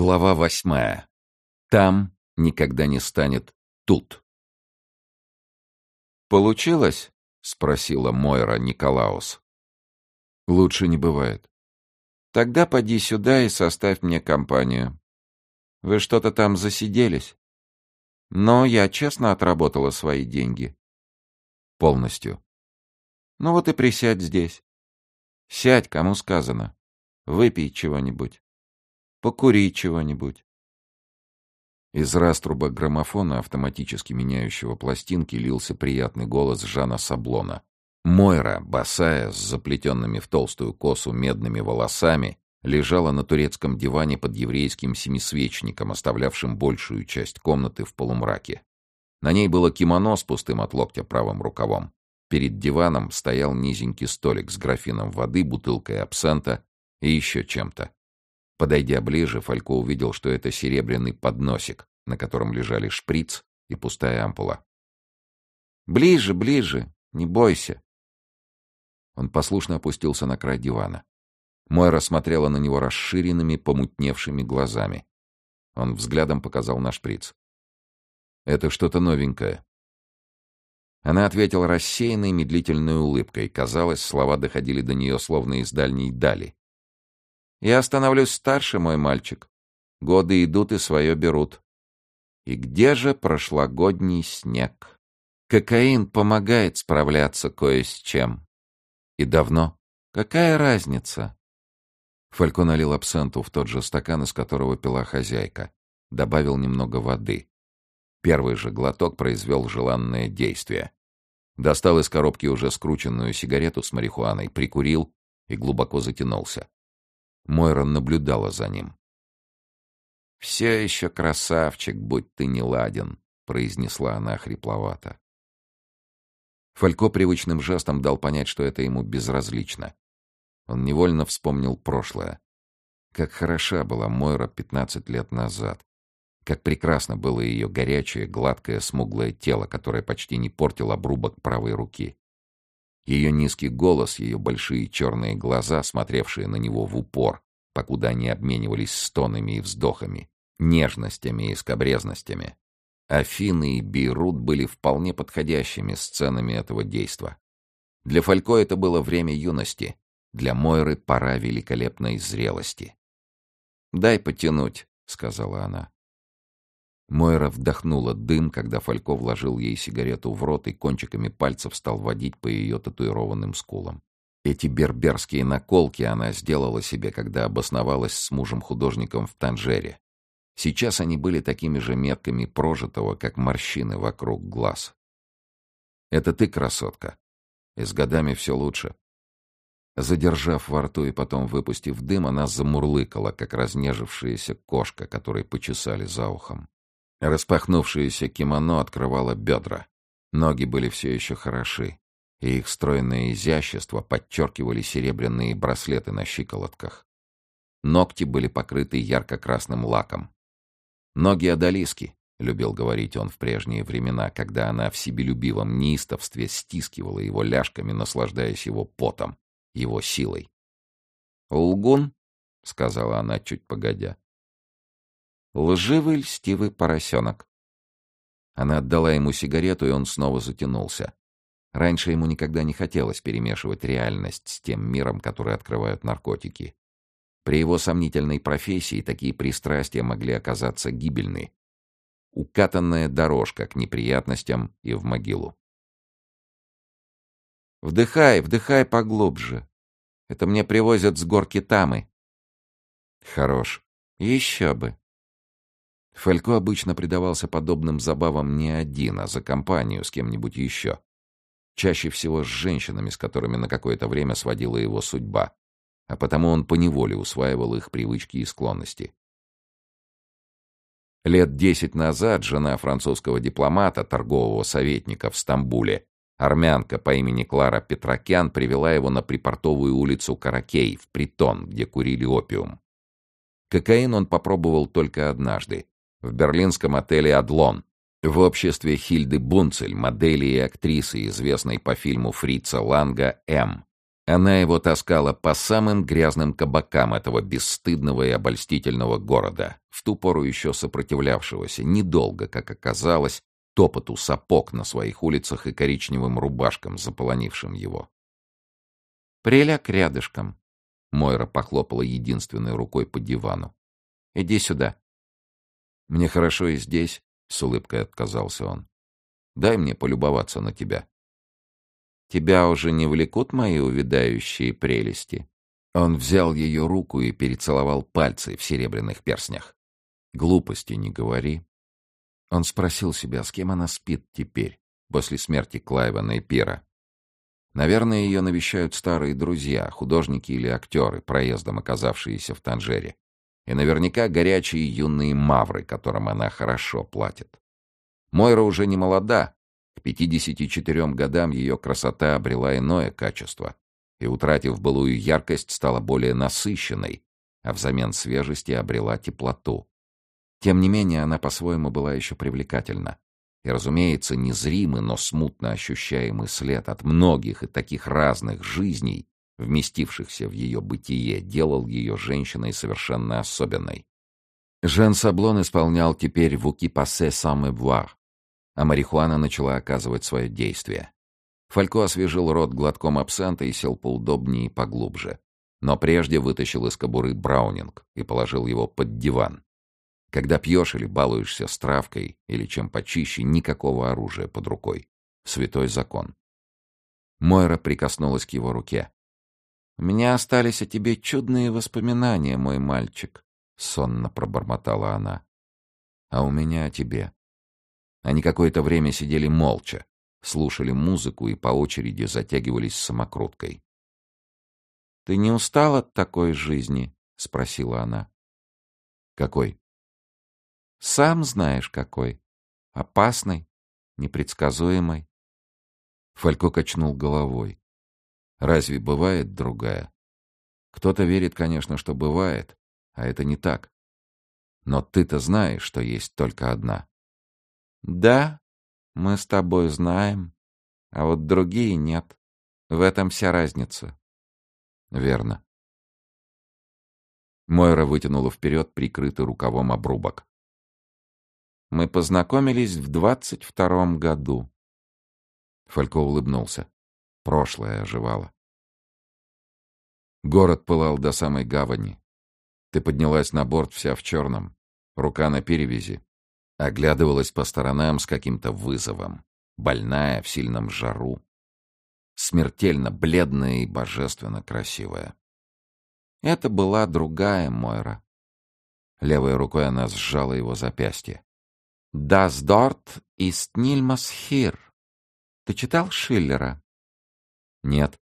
Глава восьмая. Там никогда не станет тут. «Получилось?» — спросила Мойра Николаус. «Лучше не бывает». «Тогда поди сюда и составь мне компанию. Вы что-то там засиделись?» «Но я честно отработала свои деньги». «Полностью». «Ну вот и присядь здесь. Сядь, кому сказано. Выпей чего-нибудь». Покури чего-нибудь. Из раструба граммофона, автоматически меняющего пластинки, лился приятный голос Жана Саблона. Мойра, босая, с заплетенными в толстую косу медными волосами, лежала на турецком диване под еврейским семисвечником, оставлявшим большую часть комнаты в полумраке. На ней было кимоно с пустым от локтя правым рукавом. Перед диваном стоял низенький столик с графином воды, бутылкой абсента и еще чем-то. Подойдя ближе, Фалько увидел, что это серебряный подносик, на котором лежали шприц и пустая ампула. «Ближе, ближе, не бойся». Он послушно опустился на край дивана. Мойра смотрела на него расширенными, помутневшими глазами. Он взглядом показал на шприц. «Это что-то новенькое». Она ответила рассеянной, медлительной улыбкой. Казалось, слова доходили до нее словно из дальней дали. Я становлюсь старше, мой мальчик. Годы идут и свое берут. И где же прошлогодний снег? Кокаин помогает справляться кое с чем. И давно? Какая разница? Фалько налил абсенту в тот же стакан, из которого пила хозяйка. Добавил немного воды. Первый же глоток произвел желанное действие. Достал из коробки уже скрученную сигарету с марихуаной, прикурил и глубоко затянулся. Мойра наблюдала за ним. «Все еще красавчик, будь ты не ладен», — произнесла она хрипловато. Фалько привычным жестом дал понять, что это ему безразлично. Он невольно вспомнил прошлое. Как хороша была Мойра пятнадцать лет назад. Как прекрасно было ее горячее, гладкое, смуглое тело, которое почти не портил обрубок правой руки. Ее низкий голос, ее большие черные глаза, смотревшие на него в упор, покуда они обменивались стонами и вздохами, нежностями и скобрезностями. Афины и Бейрут были вполне подходящими сценами этого действа. Для Фалько это было время юности, для Мойры пора великолепной зрелости. «Дай потянуть», — сказала она. Мойра вдохнула дым, когда Фалько вложил ей сигарету в рот и кончиками пальцев стал водить по ее татуированным скулам. Эти берберские наколки она сделала себе, когда обосновалась с мужем-художником в Танжере. Сейчас они были такими же метками прожитого, как морщины вокруг глаз. «Это ты, красотка. И с годами все лучше». Задержав во рту и потом выпустив дым, она замурлыкала, как разнежившаяся кошка, которой почесали за ухом. Распахнувшееся кимоно открывало бедра. Ноги были все еще хороши, и их стройное изящество подчеркивали серебряные браслеты на щиколотках. Ногти были покрыты ярко-красным лаком. «Ноги одолиски», — любил говорить он в прежние времена, когда она в себелюбивом неистовстве стискивала его ляжками, наслаждаясь его потом, его силой. «Лгун», — сказала она чуть погодя. Лживый льстивый поросенок. Она отдала ему сигарету, и он снова затянулся. Раньше ему никогда не хотелось перемешивать реальность с тем миром, который открывают наркотики. При его сомнительной профессии такие пристрастия могли оказаться гибельны. Укатанная дорожка к неприятностям и в могилу. «Вдыхай, вдыхай поглубже. Это мне привозят с горки Тамы». «Хорош. Еще бы. Фалько обычно предавался подобным забавам не один, а за компанию с кем-нибудь еще. Чаще всего с женщинами, с которыми на какое-то время сводила его судьба. А потому он поневоле усваивал их привычки и склонности. Лет десять назад жена французского дипломата, торгового советника в Стамбуле, армянка по имени Клара Петракян, привела его на припортовую улицу Каракей, в притон, где курили опиум. Кокаин он попробовал только однажды, в берлинском отеле «Адлон» в обществе Хильды Бунцель, модели и актрисы, известной по фильму Фрица Ланга «М». Она его таскала по самым грязным кабакам этого бесстыдного и обольстительного города, в ту пору еще сопротивлявшегося, недолго, как оказалось, топоту сапог на своих улицах и коричневым рубашкам, заполонившим его. «Приляг рядышком», — Мойра похлопала единственной рукой по дивану. «Иди сюда». «Мне хорошо и здесь», — с улыбкой отказался он. «Дай мне полюбоваться на тебя». Тебя уже не влекут мои увядающие прелести?» Он взял ее руку и перецеловал пальцы в серебряных перстнях. «Глупости не говори». Он спросил себя, с кем она спит теперь, после смерти Клайвана и Пира. Наверное, ее навещают старые друзья, художники или актеры, проездом оказавшиеся в Танжере. И наверняка горячие юные мавры, которым она хорошо платит. Мойра уже не молода, к 54 годам ее красота обрела иное качество и, утратив былую яркость, стала более насыщенной, а взамен свежести обрела теплоту. Тем не менее, она по-своему была еще привлекательна. И, разумеется, незримый, но смутно ощущаемый след от многих и таких разных жизней, вместившихся в ее бытие, делал ее женщиной совершенно особенной. Жен Саблон исполнял теперь «Вуки пассе сам voir», а марихуана начала оказывать свое действие. Фалько освежил рот глотком абсента и сел поудобнее и поглубже. Но прежде вытащил из кобуры браунинг и положил его под диван. Когда пьешь или балуешься с травкой, или чем почище, никакого оружия под рукой. Святой закон. Мойра прикоснулась к его руке. «У меня остались о тебе чудные воспоминания, мой мальчик», — сонно пробормотала она. «А у меня о тебе», они какое-то время сидели молча, слушали музыку и по очереди затягивались самокруткой. «Ты не устал от такой жизни?» — спросила она. «Какой?» «Сам знаешь, какой. Опасный, непредсказуемый». Фалько качнул головой. «Разве бывает другая? Кто-то верит, конечно, что бывает, а это не так. Но ты-то знаешь, что есть только одна. Да, мы с тобой знаем, а вот другие нет. В этом вся разница. Верно. Мойра вытянула вперед прикрытый рукавом обрубок. Мы познакомились в двадцать втором году. Фалько улыбнулся. Прошлое оживало. Город пылал до самой гавани. Ты поднялась на борт вся в черном. Рука на перевязи. Оглядывалась по сторонам с каким-то вызовом. Больная, в сильном жару. Смертельно бледная и божественно красивая. Это была другая Мойра. Левой рукой она сжала его запястье. «Das dort ist niemals hier». Ты читал Шиллера? Нет.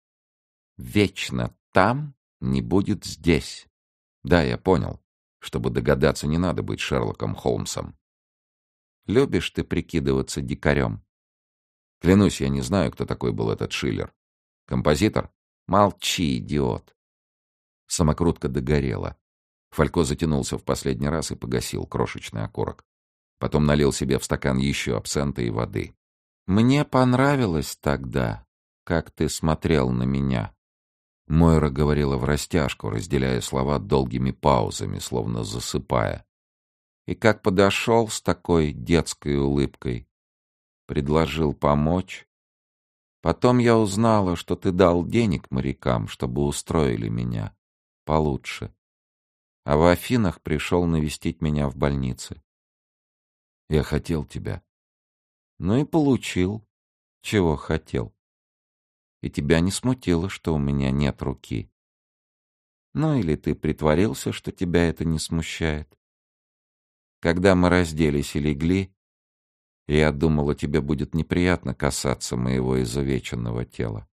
Вечно там не будет здесь. Да, я понял. Чтобы догадаться, не надо быть Шерлоком Холмсом. Любишь ты прикидываться дикарем? Клянусь, я не знаю, кто такой был этот Шиллер. Композитор? Молчи, идиот. Самокрутка догорела. Фалько затянулся в последний раз и погасил крошечный окурок. Потом налил себе в стакан еще абсента и воды. «Мне понравилось тогда, как ты смотрел на меня». Мойра говорила в растяжку, разделяя слова долгими паузами, словно засыпая и как подошел с такой детской улыбкой. Предложил помочь. Потом я узнала, что ты дал денег морякам, чтобы устроили меня получше. А в Афинах пришел навестить меня в больнице. Я хотел тебя. Ну и получил, чего хотел. И тебя не смутило, что у меня нет руки. Ну или ты притворился, что тебя это не смущает. Когда мы разделись и легли, я думала, тебе будет неприятно касаться моего изувеченного тела.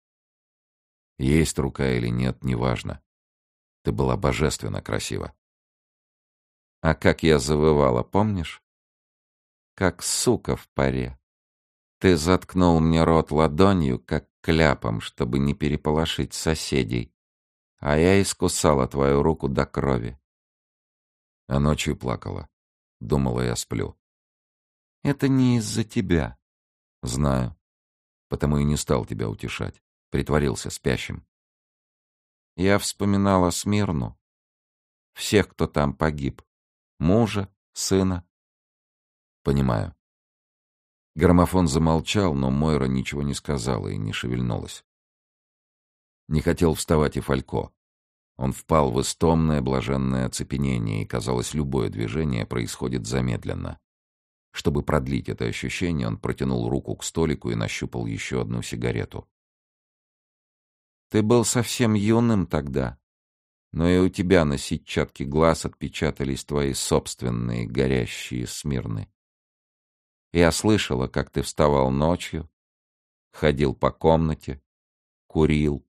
Есть рука или нет, неважно. Ты была божественно красива. А как я завывала, помнишь? Как сука в паре. Ты заткнул мне рот ладонью, как кляпом, чтобы не переполошить соседей. А я искусала твою руку до крови. А ночью плакала. Думала, я сплю. Это не из-за тебя. Знаю. Потому и не стал тебя утешать. Притворился спящим. Я вспоминала Смирну. Всех, кто там погиб. Мужа, сына. Понимаю. Граммофон замолчал, но Мойра ничего не сказала и не шевельнулась. Не хотел вставать и Фалько. Он впал в истомное блаженное оцепенение, и, казалось, любое движение происходит замедленно. Чтобы продлить это ощущение, он протянул руку к столику и нащупал еще одну сигарету. «Ты был совсем юным тогда, но и у тебя на сетчатке глаз отпечатались твои собственные горящие смирны. Я слышала, как ты вставал ночью, ходил по комнате, курил,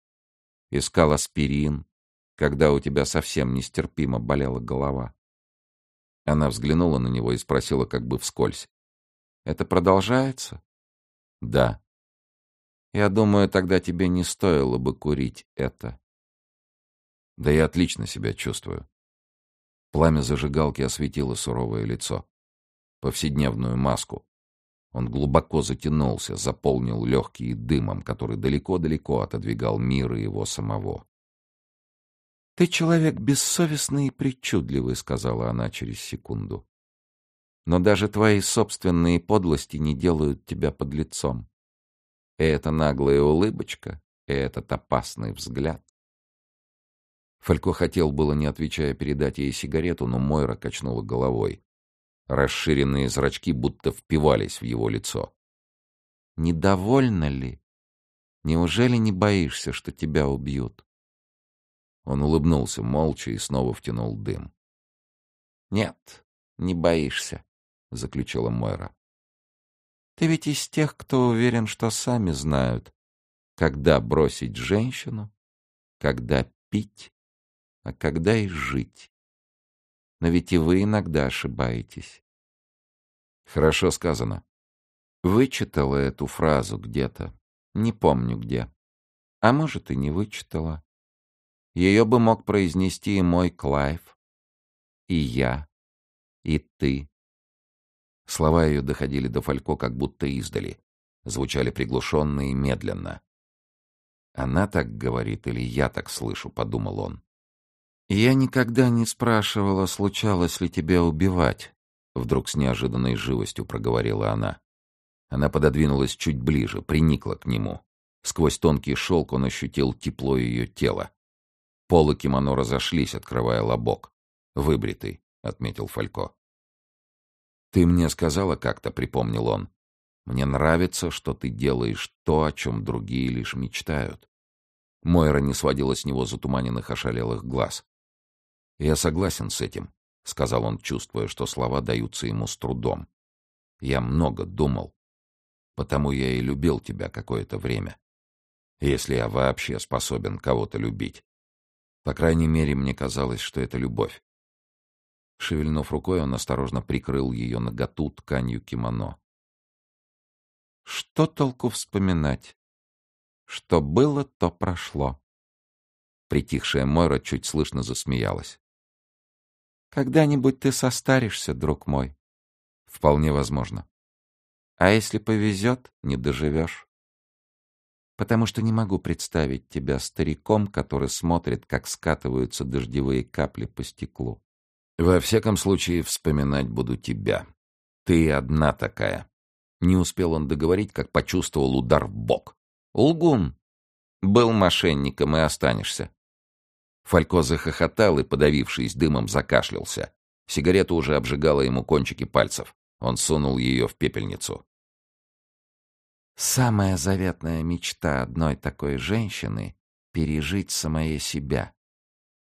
искал аспирин, когда у тебя совсем нестерпимо болела голова. Она взглянула на него и спросила как бы вскользь. «Это продолжается?» «Да». «Я думаю, тогда тебе не стоило бы курить это». «Да я отлично себя чувствую». Пламя зажигалки осветило суровое лицо. Повседневную маску. Он глубоко затянулся, заполнил легкие дымом, который далеко-далеко отодвигал мир и его самого. «Ты человек бессовестный и причудливый», — сказала она через секунду. «Но даже твои собственные подлости не делают тебя подлецом. И эта наглая улыбочка, и этот опасный взгляд». Фалько хотел было, не отвечая, передать ей сигарету, но Мойра качнула головой. Расширенные зрачки будто впивались в его лицо. «Недовольна ли? Неужели не боишься, что тебя убьют?» Он улыбнулся молча и снова втянул дым. «Нет, не боишься», — заключила Мойра. «Ты ведь из тех, кто уверен, что сами знают, когда бросить женщину, когда пить, а когда и жить. Но ведь и вы иногда ошибаетесь». «Хорошо сказано». Вычитала эту фразу где-то, не помню где. А может, и не вычитала. Ее бы мог произнести и мой Клайв, и я, и ты. Слова ее доходили до Фалько как будто издали, звучали приглушенно и медленно. «Она так говорит или я так слышу?» — подумал он. «Я никогда не спрашивала, случалось ли тебе убивать», — вдруг с неожиданной живостью проговорила она. Она пододвинулась чуть ближе, приникла к нему. Сквозь тонкий шелк он ощутил тепло ее тела. Полы кимоно разошлись, открывая лобок. «Выбритый», — отметил Фалько. «Ты мне сказала как-то», — припомнил он. «Мне нравится, что ты делаешь то, о чем другие лишь мечтают». Мойра не сводила с него затуманенных ошалелых глаз. «Я согласен с этим», — сказал он, чувствуя, что слова даются ему с трудом. «Я много думал. Потому я и любил тебя какое-то время. Если я вообще способен кого-то любить. По крайней мере, мне казалось, что это любовь. Шевельнув рукой, он осторожно прикрыл ее наготу тканью кимоно. «Что толку вспоминать? Что было, то прошло». Притихшая Мойра чуть слышно засмеялась. «Когда-нибудь ты состаришься, друг мой». «Вполне возможно». «А если повезет, не доживешь» потому что не могу представить тебя стариком, который смотрит, как скатываются дождевые капли по стеклу. Во всяком случае, вспоминать буду тебя. Ты одна такая. Не успел он договорить, как почувствовал удар в бок. Лгун. Был мошенником и останешься. Фалько захохотал и, подавившись дымом, закашлялся. Сигарета уже обжигала ему кончики пальцев. Он сунул ее в пепельницу. Самая заветная мечта одной такой женщины — пережить самое себя.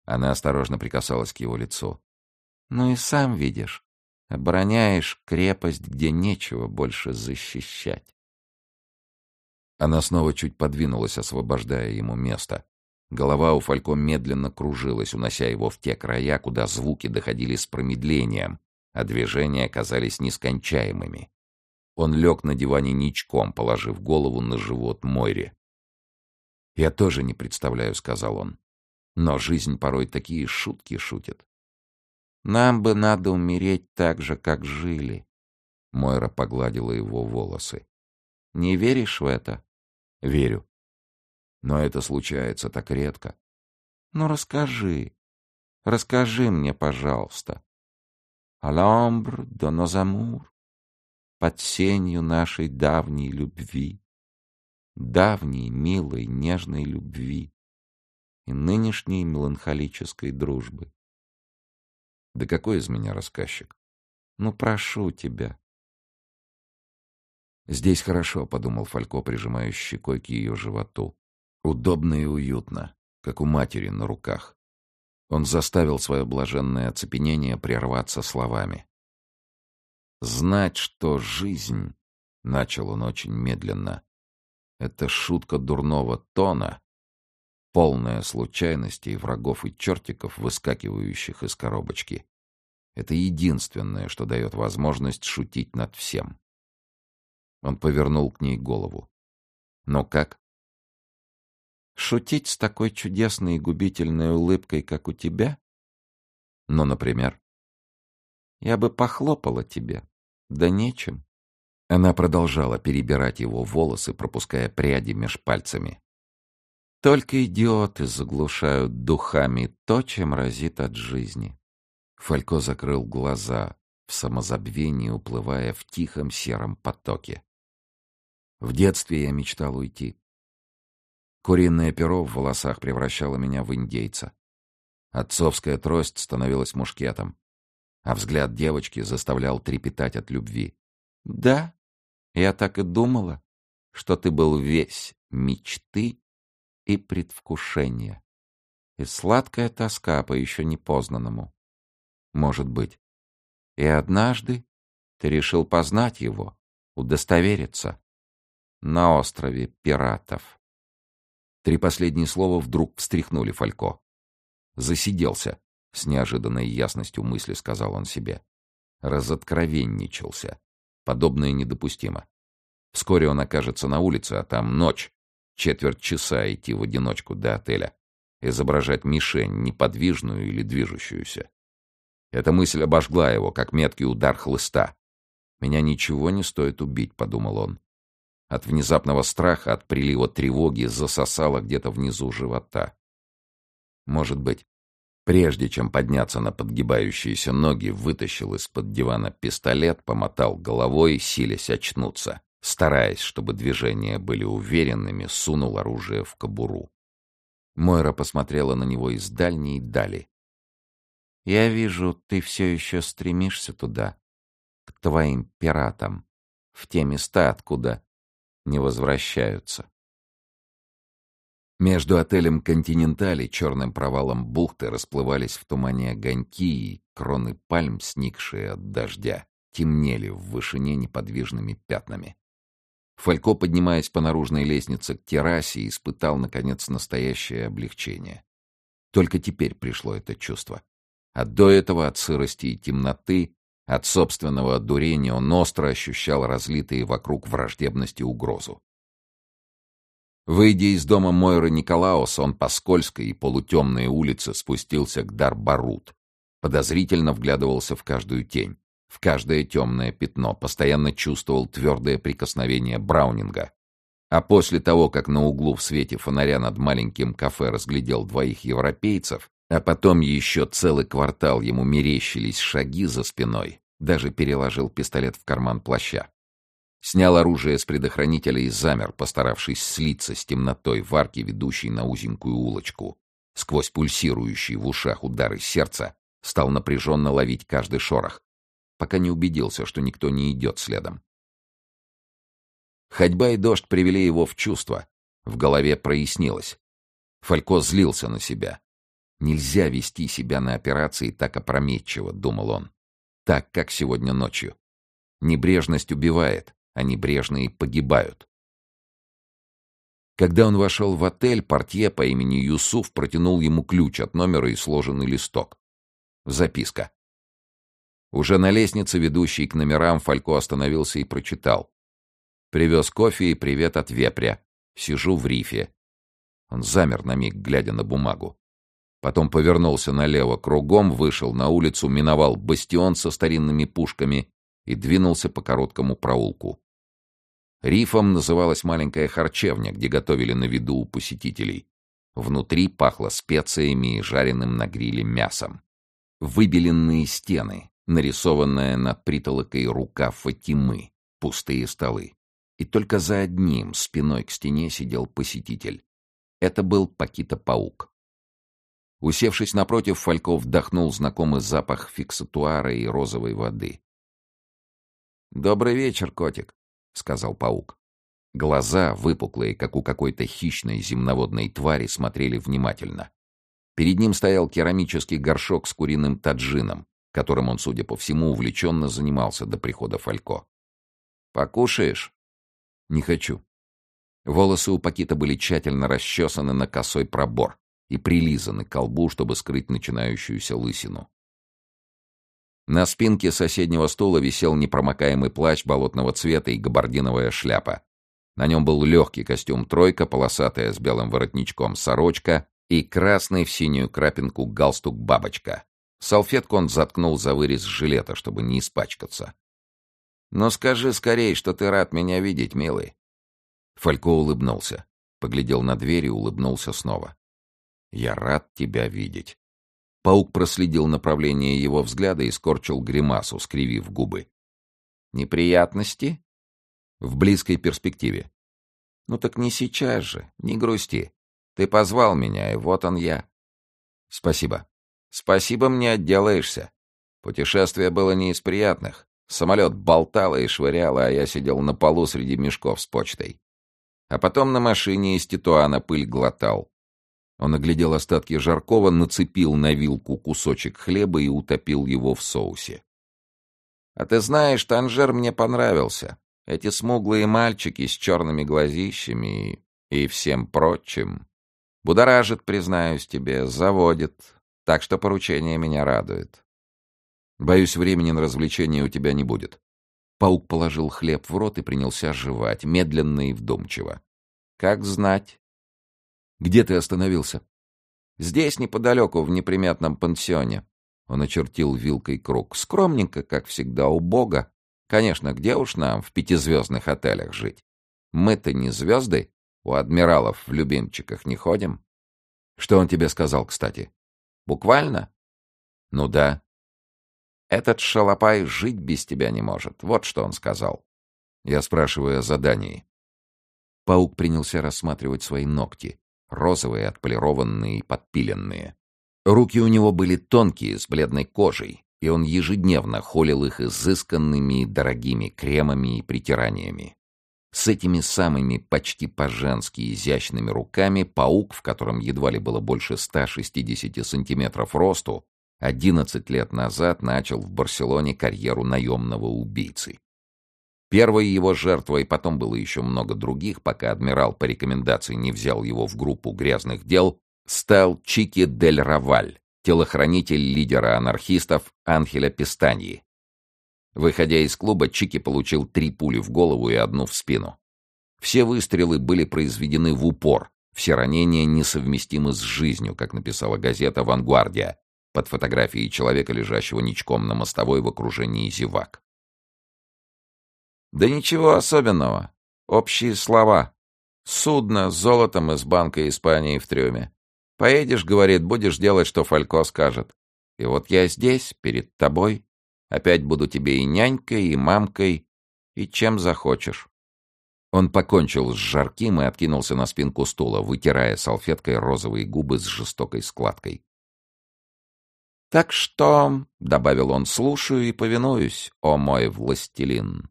Она осторожно прикасалась к его лицу. Ну и сам видишь, обороняешь крепость, где нечего больше защищать. Она снова чуть подвинулась, освобождая ему место. Голова у Фалько медленно кружилась, унося его в те края, куда звуки доходили с промедлением, а движения казались нескончаемыми. Он лег на диване ничком, положив голову на живот Мойре. «Я тоже не представляю», — сказал он. «Но жизнь порой такие шутки шутит». «Нам бы надо умереть так же, как жили», — Мойра погладила его волосы. «Не веришь в это?» «Верю. Но это случается так редко. Ну, расскажи. Расскажи мне, пожалуйста. Аламбр до нозамур. Под сенью нашей давней любви. Давней, милой, нежной любви. И нынешней меланхолической дружбы. Да какой из меня рассказчик? Ну, прошу тебя. Здесь хорошо, — подумал Фалько, прижимая щекой к ее животу. Удобно и уютно, как у матери на руках. Он заставил свое блаженное оцепенение прерваться словами. «Знать, что жизнь...» — начал он очень медленно. «Это шутка дурного тона, полная случайностей, врагов и чертиков, выскакивающих из коробочки. Это единственное, что дает возможность шутить над всем». Он повернул к ней голову. «Но как?» Шутить с такой чудесной и губительной улыбкой, как у тебя? Ну, например? Я бы похлопала тебе. Да нечем. Она продолжала перебирать его волосы, пропуская пряди меж пальцами. Только идиоты заглушают духами то, чем разит от жизни. Фалько закрыл глаза, в самозабвении уплывая в тихом сером потоке. В детстве я мечтал уйти. Куриное перо в волосах превращало меня в индейца. Отцовская трость становилась мушкетом, а взгляд девочки заставлял трепетать от любви. «Да, я так и думала, что ты был весь мечты и предвкушения, и сладкая тоска по еще непознанному. Может быть. И однажды ты решил познать его, удостовериться на острове пиратов. Три последние слова вдруг встряхнули Фалько. «Засиделся», — с неожиданной ясностью мысли сказал он себе. Разоткровенничался. Подобное недопустимо. Вскоре он окажется на улице, а там ночь. Четверть часа идти в одиночку до отеля. Изображать мишень, неподвижную или движущуюся. Эта мысль обожгла его, как меткий удар хлыста. «Меня ничего не стоит убить», — подумал он. От внезапного страха, от прилива тревоги засосало где-то внизу живота. Может быть, прежде чем подняться на подгибающиеся ноги, вытащил из-под дивана пистолет, помотал головой, силясь очнуться. Стараясь, чтобы движения были уверенными, сунул оружие в кобуру. Мойра посмотрела на него из дальней дали. «Я вижу, ты все еще стремишься туда, к твоим пиратам, в те места, откуда не возвращаются. Между отелем «Континенталь» и черным провалом бухты расплывались в тумане огоньки, и кроны пальм, сникшие от дождя, темнели в вышине неподвижными пятнами. Фалько, поднимаясь по наружной лестнице к террасе, испытал, наконец, настоящее облегчение. Только теперь пришло это чувство. А до этого от сырости и темноты от собственного одурения он остро ощущал разлитые вокруг враждебности угрозу. Выйдя из дома Мойры Николаус, он по скользкой и полутемной улице спустился к Дарбарут. Подозрительно вглядывался в каждую тень, в каждое темное пятно, постоянно чувствовал твердое прикосновение Браунинга. А после того, как на углу в свете фонаря над маленьким кафе разглядел двоих европейцев, а потом еще целый квартал ему мерещились шаги за спиной. Даже переложил пистолет в карман плаща. Снял оружие с предохранителя и замер, постаравшись слиться с темнотой в арке, ведущей на узенькую улочку. Сквозь пульсирующие в ушах удары сердца стал напряженно ловить каждый шорох, пока не убедился, что никто не идет следом. Ходьба и дождь привели его в чувство. В голове прояснилось. Фалько злился на себя. Нельзя вести себя на операции так опрометчиво, думал он. Так, как сегодня ночью. Небрежность убивает, а небрежные погибают. Когда он вошел в отель, портье по имени Юсуф протянул ему ключ от номера и сложенный листок. Записка. Уже на лестнице, ведущей к номерам, Фалько остановился и прочитал. «Привез кофе и привет от вепря. Сижу в рифе». Он замер на миг, глядя на бумагу. Потом повернулся налево кругом, вышел на улицу, миновал бастион со старинными пушками и двинулся по короткому проулку. Рифом называлась маленькая харчевня, где готовили на виду у посетителей. Внутри пахло специями и жареным на гриле мясом. Выбеленные стены, нарисованная над притолокой рука Фатимы, пустые столы. И только за одним, спиной к стене, сидел посетитель. Это был Пакита-паук. Усевшись напротив, Фалько вдохнул знакомый запах фиксатуара и розовой воды. «Добрый вечер, котик», — сказал паук. Глаза, выпуклые, как у какой-то хищной земноводной твари, смотрели внимательно. Перед ним стоял керамический горшок с куриным таджином, которым он, судя по всему, увлеченно занимался до прихода Фалько. «Покушаешь?» «Не хочу». Волосы у Пакита были тщательно расчесаны на косой пробор и прилизаны к колбу, чтобы скрыть начинающуюся лысину. На спинке соседнего стула висел непромокаемый плащ болотного цвета и габардиновая шляпа. На нем был легкий костюм «тройка», полосатая с белым воротничком сорочка и красный в синюю крапинку галстук «бабочка». Салфетку он заткнул за вырез жилета, чтобы не испачкаться. «Но скажи скорее, что ты рад меня видеть, милый». Фалько улыбнулся, поглядел на дверь и улыбнулся снова. «Я рад тебя видеть». Паук проследил направление его взгляда и скорчил гримасу, скривив губы. «Неприятности?» «В близкой перспективе». «Ну так не сейчас же, не грусти. Ты позвал меня, и вот он я». «Спасибо». «Спасибо мне отделаешься. Путешествие было не из приятных. Самолет болтало и швыряло, а я сидел на полу среди мешков с почтой. А потом на машине из Титуана пыль глотал. Он оглядел остатки жаркого, нацепил на вилку кусочек хлеба и утопил его в соусе. «А ты знаешь, Танжер мне понравился. Эти смуглые мальчики с черными глазищами и, и всем прочим. Будоражит, признаюсь тебе, заводит. Так что поручение меня радует». «Боюсь, времени на развлечения у тебя не будет». Паук положил хлеб в рот и принялся жевать, медленно и вдумчиво. «Как знать». Где ты остановился? Здесь, неподалеку, в неприметном пансионе. Он очертил вилкой круг. Скромненько, как всегда, убого. Конечно, где уж нам в пятизвездных отелях жить? Мы-то не звезды, у адмиралов в любимчиках не ходим. Что он тебе сказал, кстати? Буквально? Ну да. Этот шалопай жить без тебя не может. Вот что он сказал. Я спрашиваю о задании. Паук принялся рассматривать свои ногти розовые, отполированные и подпиленные. Руки у него были тонкие, с бледной кожей, и он ежедневно холил их изысканными и дорогими кремами и притираниями. С этими самыми почти по-женски изящными руками паук, в котором едва ли было больше 160 сантиметров росту, 11 лет назад начал в Барселоне карьеру наемного убийцы. Первой его жертвой, потом было еще много других, пока адмирал по рекомендации не взял его в группу грязных дел, стал Чики дель Раваль, телохранитель лидера анархистов Анхеля Пистаньи. Выходя из клуба, Чики получил три пули в голову и одну в спину. Все выстрелы были произведены в упор, все ранения несовместимы с жизнью, как написала газета «Вангвардия», под фотографией человека, лежащего ничком на мостовой в окружении зевак. Да ничего особенного. Общие слова. Судно с золотом из Банка Испании в трюме. Поедешь, говорит, будешь делать, что Фалько скажет. И вот я здесь, перед тобой. Опять буду тебе и нянькой, и мамкой, и чем захочешь. Он покончил с жарким и откинулся на спинку стула, вытирая салфеткой розовые губы с жестокой складкой. «Так что», — добавил он, — «слушаю и повинуюсь, о мой властелин».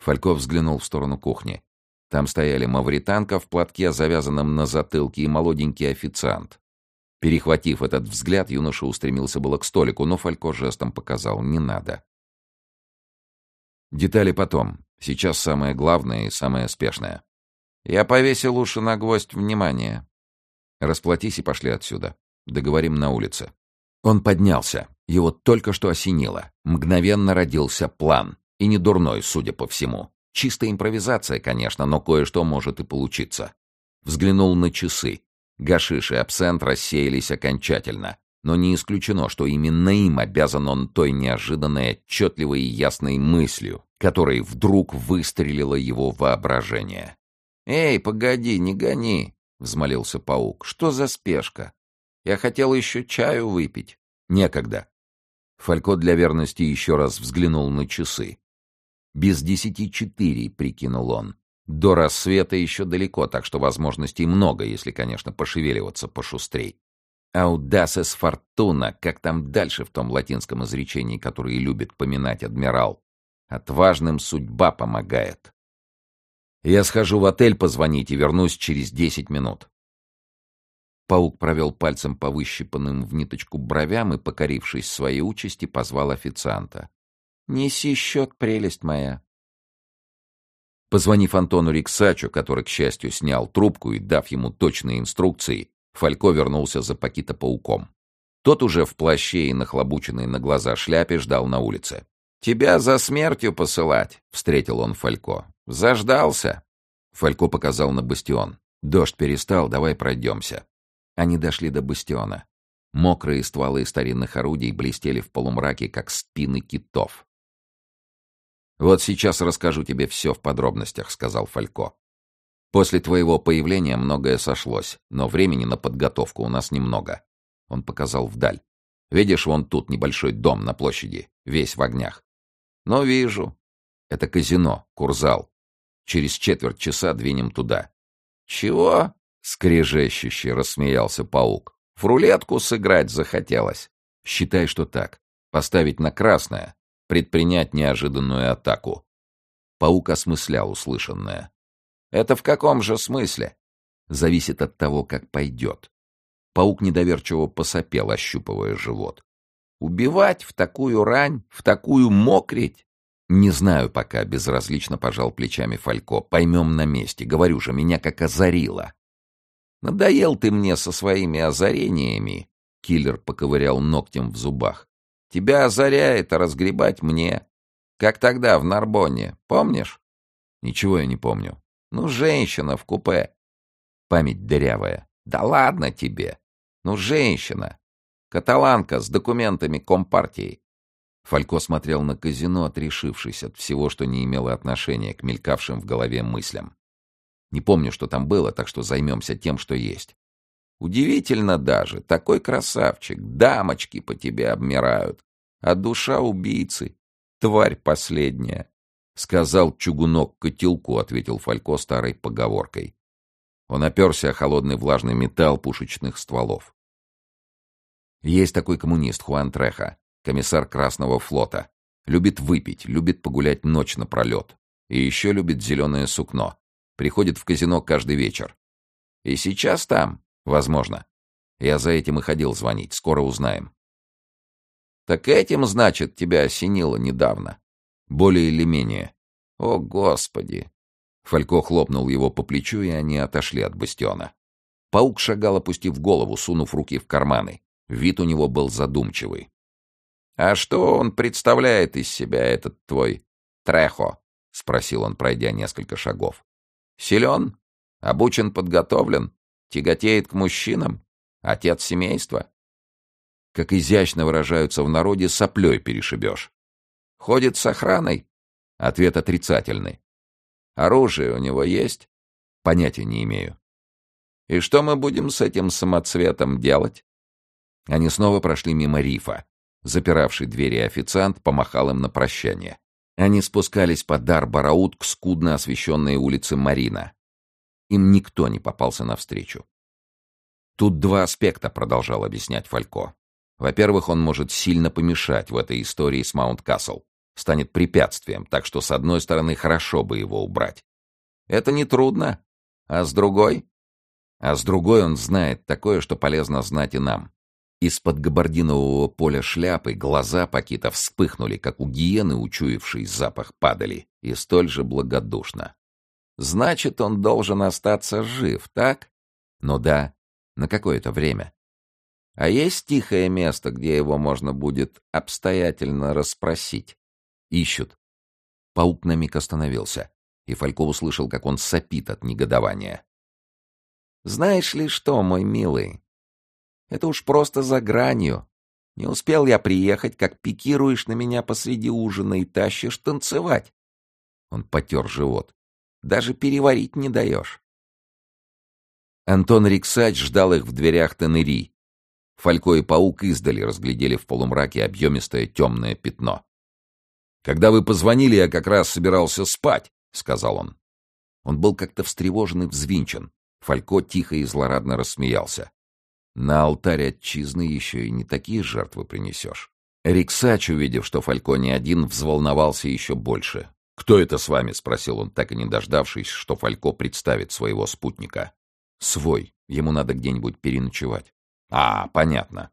Фальков взглянул в сторону кухни. Там стояли мавританка в платке, завязанном на затылке, и молоденький официант. Перехватив этот взгляд, юноша устремился было к столику, но Фалько жестом показал «не надо». Детали потом. Сейчас самое главное и самое спешное. Я повесил уши на гвоздь внимания. Расплатись и пошли отсюда. Договорим на улице. Он поднялся. Его только что осенило. Мгновенно родился план. И не дурной, судя по всему. Чистая импровизация, конечно, но кое-что может и получиться. Взглянул на часы. Гашиш и абсент рассеялись окончательно. Но не исключено, что именно им обязан он той неожиданной, отчетливой и ясной мыслью, которой вдруг выстрелило его воображение. «Эй, погоди, не гони! взмолился паук. «Что за спешка? Я хотел еще чаю выпить». «Некогда». Фалько для верности еще раз взглянул на часы. «Без десяти четыре», — прикинул он. «До рассвета еще далеко, так что возможностей много, если, конечно, пошевеливаться пошустрей». «Аудасес фортуна», как там дальше в том латинском изречении, которое любит поминать адмирал. «Отважным судьба помогает». «Я схожу в отель позвонить и вернусь через десять минут». Паук провел пальцем по выщипанным в ниточку бровям и, покорившись своей участи, позвал официанта. «Неси счет, прелесть моя». Позвонив Антону Риксачу, который, к счастью, снял трубку и, дав ему точные инструкции, Фалько вернулся за Пакита-пауком. Тот уже в плаще и нахлобученной на глаза шляпе ждал на улице. «Тебя за смертью посылать!» — встретил он Фалько. «Заждался!» Фалько показал на бастион. «Дождь перестал, давай пройдемся». Они дошли до бастиона. Мокрые стволы старинных орудий блестели в полумраке, как спины китов. «Вот сейчас расскажу тебе все в подробностях», — сказал Фалько. После твоего появления многое сошлось, но времени на подготовку у нас немного. Он показал вдаль. Видишь, вон тут небольшой дом на площади, весь в огнях. Ну, вижу. Это казино, Курзал. Через четверть часа двинем туда. Чего? Скрежещуще рассмеялся паук. В рулетку сыграть захотелось. Считай, что так. Поставить на красное, предпринять неожиданную атаку. Паук осмыслял услышанное. Это в каком же смысле? Зависит от того, как пойдет. Паук недоверчиво посопел, ощупывая живот. Убивать в такую рань, в такую мокрить? Не знаю пока, безразлично пожал плечами Фалько. Поймем на месте. Говорю же, меня как озарило. Надоел ты мне со своими озарениями. Киллер поковырял ногтем в зубах. Тебя озаряет, а разгребать мне. Как тогда в Нарбонне, помнишь? Ничего я не помню. Ну, женщина в купе. Память дырявая. Да ладно тебе. Ну, женщина. Каталанка с документами Компартии. Фалько смотрел на казино, отрешившись от всего, что не имело отношения к мелькавшим в голове мыслям. Не помню, что там было, так что займемся тем, что есть. Удивительно даже, такой красавчик, дамочки по тебе обмирают, а душа убийцы, тварь последняя. Сказал чугунок котелку, ответил Фалько старой поговоркой. Он оперся о холодный влажный металл пушечных стволов. Есть такой коммунист Хуан Треха, комиссар Красного флота. Любит выпить, любит погулять ночь напролет. И еще любит зеленое сукно. Приходит в казино каждый вечер. И сейчас там, возможно. Я за этим и ходил звонить, скоро узнаем. Так этим, значит, тебя осенило недавно. Более или менее. О, Господи! Фалько хлопнул его по плечу, и они отошли от бастиона. Паук шагал, опустив голову, сунув руки в карманы. Вид у него был задумчивый. «А что он представляет из себя, этот твой Трехо?» — спросил он, пройдя несколько шагов. «Силен? Обучен, подготовлен? Тяготеет к мужчинам? Отец семейства?» Как изящно выражаются в народе, соплей перешибешь. Ходит с охраной? Ответ отрицательный. Оружие у него есть? Понятия не имею. И что мы будем с этим самоцветом делать? Они снова прошли мимо рифа. Запиравший двери официант помахал им на прощание. Они спускались по Дар-Бараут к скудно освещенной улице Марина. Им никто не попался навстречу. Тут два аспекта, продолжал объяснять Фалько. Во-первых, он может сильно помешать в этой истории с Маунт-Касл станет препятствием, так что с одной стороны хорошо бы его убрать. Это не трудно. А с другой? А с другой он знает такое, что полезно знать и нам. Из-под габардинового поля шляпы глаза Пакита вспыхнули, как у гиены, учуявшей запах падали, и столь же благодушно. Значит, он должен остаться жив, так? Ну да, на какое-то время. А есть тихое место, где его можно будет обстоятельно расспросить? Ищут. Паук на миг остановился, и Фалько услышал, как он сопит от негодования. «Знаешь ли что, мой милый? Это уж просто за гранью. Не успел я приехать, как пикируешь на меня посреди ужина и тащишь танцевать». Он потер живот. «Даже переварить не даешь». Антон Риксач ждал их в дверях Тенери. Фалько и Паук издали разглядели в полумраке объемистое темное пятно. «Когда вы позвонили, я как раз собирался спать», — сказал он. Он был как-то встревожен и взвинчен. Фалько тихо и злорадно рассмеялся. «На алтарь отчизны еще и не такие жертвы принесешь». Риксач, увидев, что Фалько не один, взволновался еще больше. «Кто это с вами?» — спросил он, так и не дождавшись, что Фалько представит своего спутника. «Свой. Ему надо где-нибудь переночевать». «А, понятно».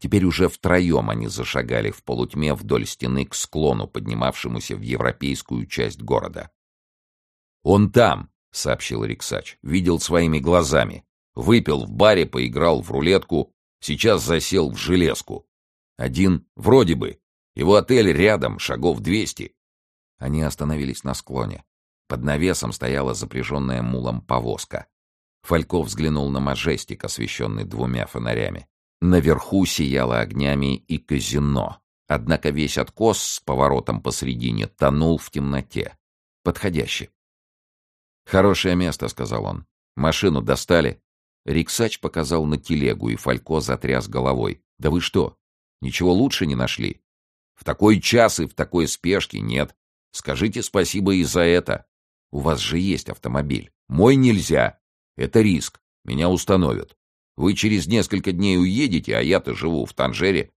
Теперь уже втроем они зашагали в полутьме вдоль стены к склону, поднимавшемуся в европейскую часть города. «Он там», — сообщил Риксач, — «видел своими глазами. Выпил в баре, поиграл в рулетку, сейчас засел в железку. Один вроде бы. Его отель рядом, шагов двести. Они остановились на склоне. Под навесом стояла запряженная мулом повозка. Фальков взглянул на мажестик, освещенный двумя фонарями. Наверху сияло огнями и казино. Однако весь откос с поворотом посредине тонул в темноте. Подходящий. «Хорошее место», — сказал он. «Машину достали?» Риксач показал на телегу, и Фалько затряс головой. «Да вы что, ничего лучше не нашли?» «В такой час и в такой спешке нет. Скажите спасибо и за это. У вас же есть автомобиль. Мой нельзя. Это риск. Меня установят. Вы через несколько дней уедете, а я-то живу в Танжере».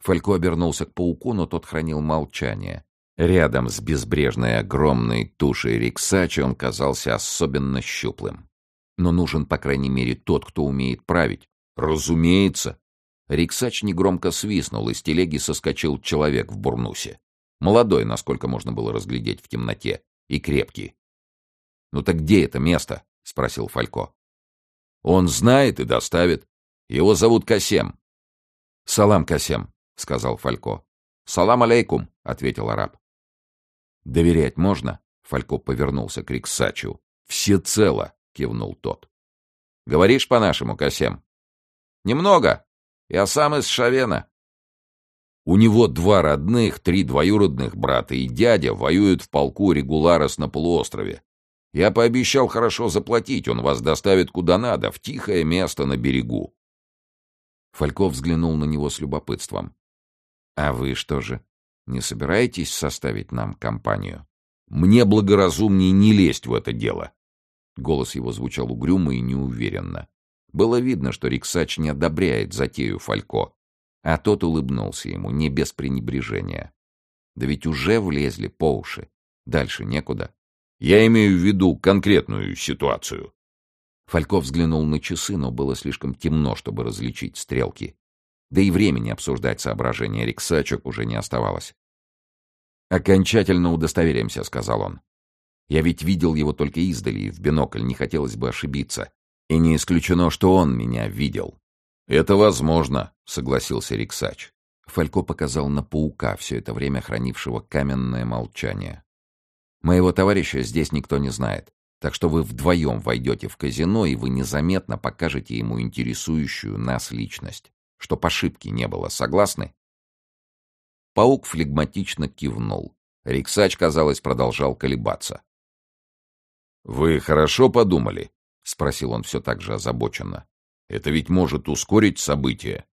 Фалько обернулся к пауку, но тот хранил молчание. Рядом с безбрежной огромной тушей Риксачи он казался особенно щуплым. Но нужен, по крайней мере, тот, кто умеет править. Разумеется. Риксач негромко свистнул, из телеги соскочил человек в бурнусе. Молодой, насколько можно было разглядеть в темноте, и крепкий. «Ну так где это место?» — спросил Фалько. «Он знает и доставит. Его зовут Касем». «Салам, Касем», — сказал Фалько. «Салам алейкум», — ответил араб. «Доверять можно?» — Фалько повернулся к Риксачу. «Всецело», — кивнул тот. «Говоришь по-нашему, Касем?» «Немного. Я сам из Шавена». У него два родных, три двоюродных брата и дядя воюют в полку Регуларос на полуострове. Я пообещал хорошо заплатить, он вас доставит куда надо, в тихое место на берегу. Фальков взглянул на него с любопытством. — А вы что же, не собираетесь составить нам компанию? — Мне благоразумнее не лезть в это дело. Голос его звучал угрюмо и неуверенно. Было видно, что Риксач не одобряет затею Фалько, а тот улыбнулся ему, не без пренебрежения. Да ведь уже влезли по уши. Дальше некуда. Я имею в виду конкретную ситуацию. Фальков взглянул на часы, но было слишком темно, чтобы различить стрелки. Да и времени обсуждать соображения Риксачок уже не оставалось. «Окончательно удостоверимся», — сказал он. «Я ведь видел его только издали, и в бинокль не хотелось бы ошибиться. И не исключено, что он меня видел. «Это возможно», — согласился Риксач. Фалько показал на паука, все это время хранившего каменное молчание. «Моего товарища здесь никто не знает, так что вы вдвоем войдете в казино, и вы незаметно покажете ему интересующую нас личность. Чтоб ошибки не было, согласны?» Паук флегматично кивнул. Риксач, казалось, продолжал колебаться. «Вы хорошо подумали?» — спросил он все так же озабоченно. Это ведь может ускорить события.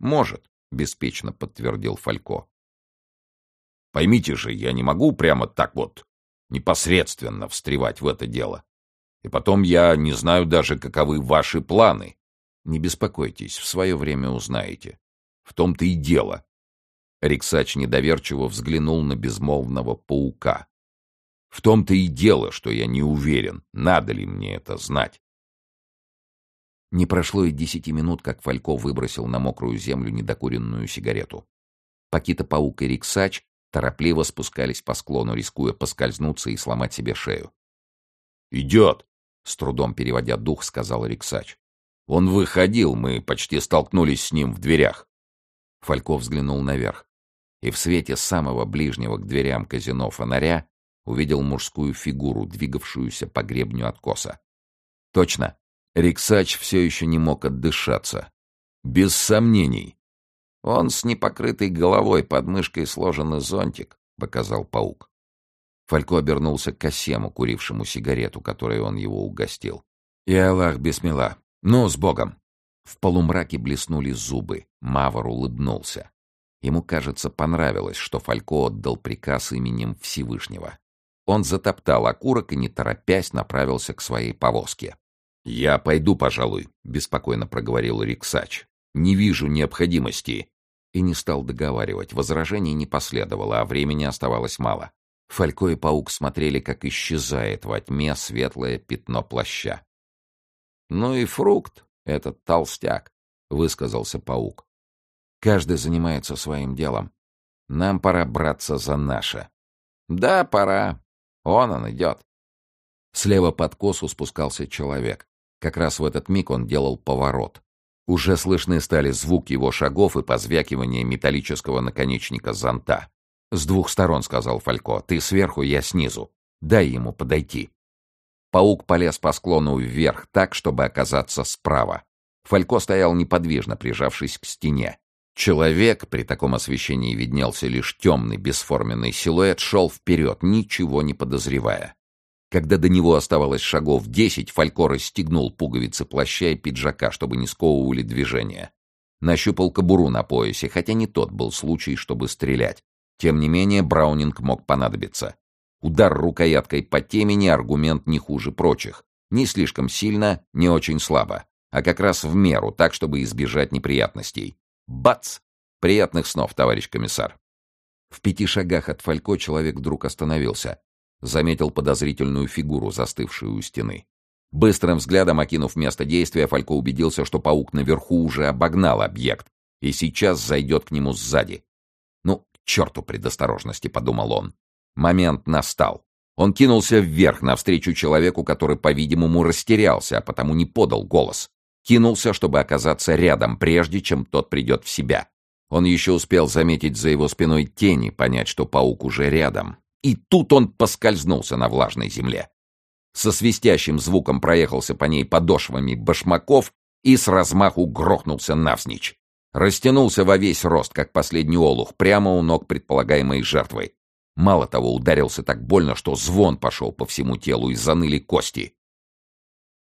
Может, беспечно подтвердил Фалько. Поймите же, я не могу прямо так вот непосредственно встревать в это дело. И потом я не знаю даже, каковы ваши планы. Не беспокойтесь, в свое время узнаете. В том-то и дело. Риксач недоверчиво взглянул на безмолвного паука. В том-то и дело, что я не уверен, надо ли мне это знать. Не прошло и десяти минут, как Фалько выбросил на мокрую землю недокуренную сигарету. Пакита-паук и Риксач торопливо спускались по склону, рискуя поскользнуться и сломать себе шею. «Идет!» — с трудом переводя дух, сказал Риксач. «Он выходил, мы почти столкнулись с ним в дверях». Фалько взглянул наверх и в свете самого ближнего к дверям казино фонаря увидел мужскую фигуру, двигавшуюся по гребню откоса. Точно, Риксач все еще не мог отдышаться. Без сомнений. Он с непокрытой головой под мышкой сложенный зонтик, показал паук. Фалько обернулся к Касему, курившему сигарету, которой он его угостил. И Аллах бисмилла. Ну, с Богом. В полумраке блеснули зубы. Мавр улыбнулся. Ему, кажется, понравилось, что Фалько отдал приказ именем Всевышнего. Он затоптал окурок и, не торопясь, направился к своей повозке. «Я пойду, пожалуй», — беспокойно проговорил Риксач. «Не вижу необходимости». И не стал договаривать. Возражений не последовало, а времени оставалось мало. Фалько и Паук смотрели, как исчезает во тьме светлое пятно плаща. «Ну и фрукт, этот толстяк», — высказался Паук. «Каждый занимается своим делом. Нам пора браться за наше». «Да, пора. Он он идет». Слева под косу спускался человек. Как раз в этот миг он делал поворот. Уже слышны стали звук его шагов и позвякивание металлического наконечника зонта. «С двух сторон», — сказал Фалько. «Ты сверху, я снизу. Дай ему подойти». Паук полез по склону вверх так, чтобы оказаться справа. Фалько стоял неподвижно, прижавшись к стене. Человек, при таком освещении виднелся лишь темный, бесформенный силуэт, шел вперед, ничего не подозревая. Когда до него оставалось шагов десять, Фалько расстегнул пуговицы плаща и пиджака, чтобы не сковывали движение. Нащупал кобуру на поясе, хотя не тот был случай, чтобы стрелять. Тем не менее, Браунинг мог понадобиться. Удар рукояткой по темени — аргумент не хуже прочих. Не слишком сильно, не очень слабо, а как раз в меру, так, чтобы избежать неприятностей. Бац! Приятных снов, товарищ комиссар. В пяти шагах от Фалько человек вдруг остановился. Заметил подозрительную фигуру, застывшую у стены. Быстрым взглядом окинув место действия, Фалько убедился, что паук наверху уже обогнал объект и сейчас зайдет к нему сзади. «Ну, черту предосторожности», — подумал он. Момент настал. Он кинулся вверх навстречу человеку, который, по-видимому, растерялся, а потому не подал голос. Кинулся, чтобы оказаться рядом, прежде чем тот придет в себя. Он еще успел заметить за его спиной тени, понять, что паук уже рядом. И тут он поскользнулся на влажной земле. Со свистящим звуком проехался по ней подошвами башмаков и с размаху грохнулся навзничь. Растянулся во весь рост, как последний олух, прямо у ног предполагаемой жертвы. Мало того, ударился так больно, что звон пошел по всему телу и заныли кости.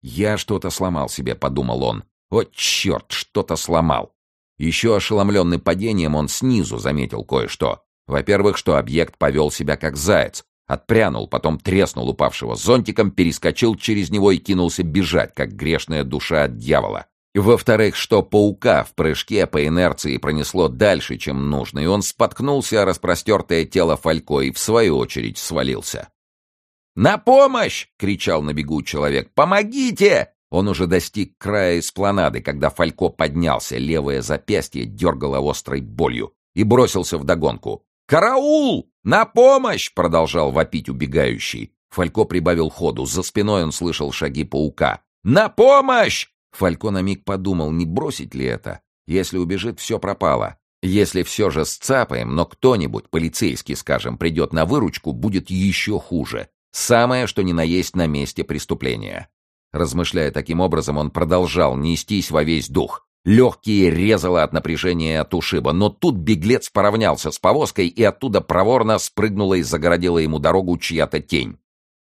«Я что-то сломал себе», — подумал он. «О, черт, что-то сломал!» Еще ошеломленный падением, он снизу заметил кое-что. Во-первых, что объект повел себя как заяц. Отпрянул, потом треснул упавшего зонтиком, перескочил через него и кинулся бежать, как грешная душа от дьявола. Во-вторых, что паука в прыжке по инерции пронесло дальше, чем нужно, и он споткнулся о распростертое тело Фалько и, в свою очередь, свалился. «На помощь!» — кричал на бегу человек. «Помогите!» Он уже достиг края эспланады, когда Фалько поднялся, левое запястье дергало острой болью, и бросился вдогонку. «Караул! На помощь!» — продолжал вопить убегающий. Фалько прибавил ходу, за спиной он слышал шаги паука. «На помощь!» Фалько на миг подумал, не бросить ли это. Если убежит, все пропало. Если все же сцапаем, но кто-нибудь, полицейский, скажем, придет на выручку, будет еще хуже. Самое, что ни на есть на месте преступления. Размышляя таким образом, он продолжал нестись во весь дух. Легкие резало от напряжения от ушиба, но тут беглец поравнялся с повозкой и оттуда проворно спрыгнула и загородила ему дорогу чья-то тень.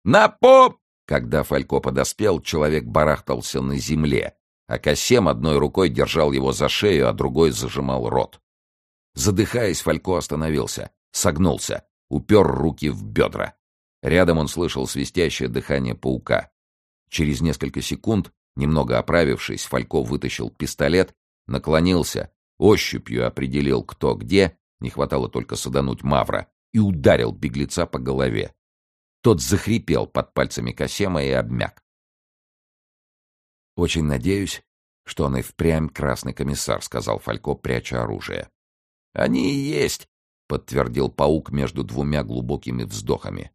«На поп!» Когда Фалько подоспел, человек барахтался на земле, а Касем одной рукой держал его за шею, а другой зажимал рот. Задыхаясь, Фалько остановился, согнулся, упер руки в бедра. Рядом он слышал свистящее дыхание паука. Через несколько секунд, немного оправившись, Фалько вытащил пистолет, наклонился, ощупью определил, кто где, не хватало только садануть Мавра, и ударил беглеца по голове. Тот захрипел под пальцами Касема и обмяк. «Очень надеюсь, что он и впрямь красный комиссар», — сказал Фалько, пряча оружие. «Они и есть», — подтвердил паук между двумя глубокими вздохами.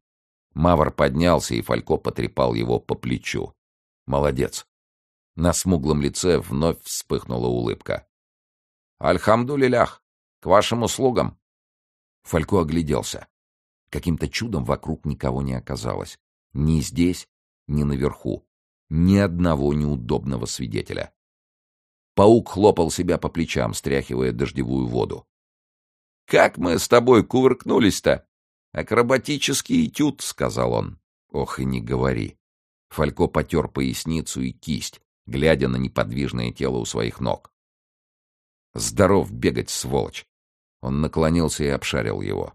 Мавр поднялся, и Фалько потрепал его по плечу. «Молодец!» На смуглом лице вновь вспыхнула улыбка. «Альхамду-лилях! К вашим услугам!» Фалько огляделся. Каким-то чудом вокруг никого не оказалось. Ни здесь, ни наверху. Ни одного неудобного свидетеля. Паук хлопал себя по плечам, стряхивая дождевую воду. «Как мы с тобой кувыркнулись-то?» «Акробатический этюд», — сказал он. «Ох, и не говори». Фалько потер поясницу и кисть, глядя на неподвижное тело у своих ног. «Здоров бегать, сволочь!» Он наклонился и обшарил его.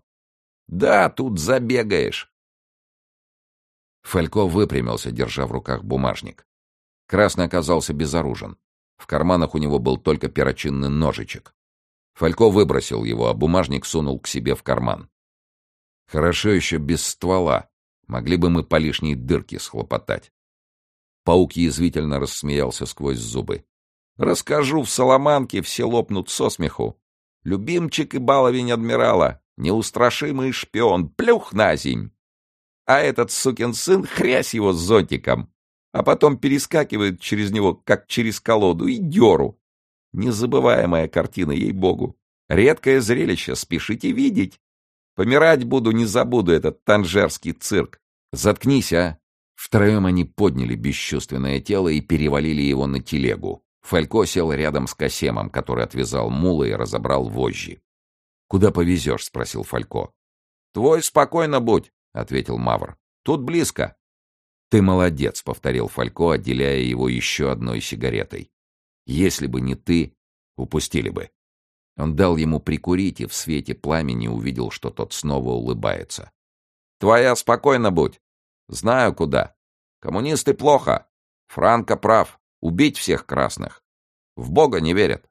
«Да, тут забегаешь!» Фалько выпрямился, держа в руках бумажник. Красный оказался безоружен. В карманах у него был только перочинный ножичек. Фалько выбросил его, а бумажник сунул к себе в карман. Хорошо еще без ствола. Могли бы мы по лишней дырке схлопотать. Паук язвительно рассмеялся сквозь зубы. «Расскажу в Соломанке, все лопнут со смеху. Любимчик и баловень адмирала, неустрашимый шпион, плюх на зимь. А этот сукин сын хрясь его с зонтиком, а потом перескакивает через него, как через колоду, и деру. Незабываемая картина, ей-богу. Редкое зрелище, спешите видеть. Помирать буду, не забуду этот танжерский цирк. Заткнись, а! Втроем они подняли бесчувственное тело и перевалили его на телегу. Фалько сел рядом с Касемом, который отвязал мула и разобрал вожжи. «Куда повезешь?» — спросил Фалько. «Твой спокойно будь», — ответил Мавр. «Тут близко». «Ты молодец», — повторил Фалько, отделяя его еще одной сигаретой. Если бы не ты, упустили бы. Он дал ему прикурить и в свете пламени увидел, что тот снова улыбается. «Твоя спокойно будь. Знаю, куда. Коммунисты плохо. Франко прав. Убить всех красных. В Бога не верят.